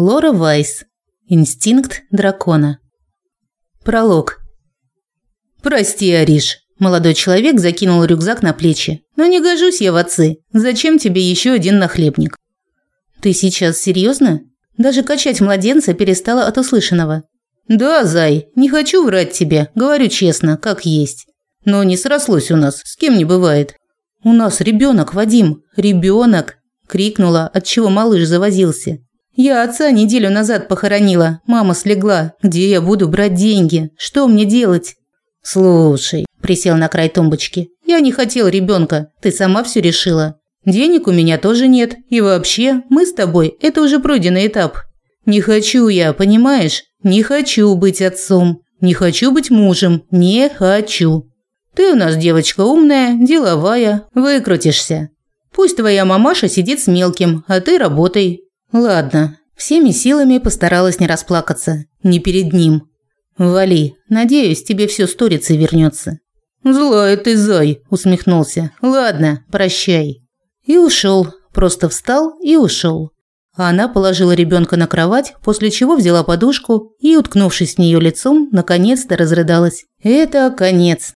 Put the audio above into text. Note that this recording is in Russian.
Лора Вайс. Инстинкт дракона. Пролог. Прости, Ариш. Молодой человек закинул рюкзак на плечи. Но не гожусь я в отцы. Зачем тебе еще один нахлебник? Ты сейчас серьезно? Даже качать младенца перестала от услышанного. Да, зай, не хочу врать тебе, говорю честно, как есть. Но не срослось у нас, с кем не бывает. У нас ребенок, Вадим, ребенок, крикнула, отчего малыш завозился. Я отца неделю назад похоронила, мама слегла. Где я буду брать деньги? Что мне делать? Слушай, присел на край тумбочки. Я не хотел ребенка. Ты сама все решила. Денег у меня тоже нет. И вообще, мы с тобой это уже пройденный этап. Не хочу я, понимаешь? Не хочу быть отцом. Не хочу быть мужем. Не хочу. Ты у нас девочка умная, деловая, выкрутишься. Пусть твоя мамаша сидит с мелким, а ты работай. Ладно, всеми силами постаралась не расплакаться. Не перед ним. Вали, надеюсь, тебе все сторицей вернется. Злая ты, зай, усмехнулся. Ладно, прощай. И ушел. Просто встал и ушел. А она положила ребенка на кровать, после чего взяла подушку и, уткнувшись в нее лицом, наконец-то разрыдалась. Это конец.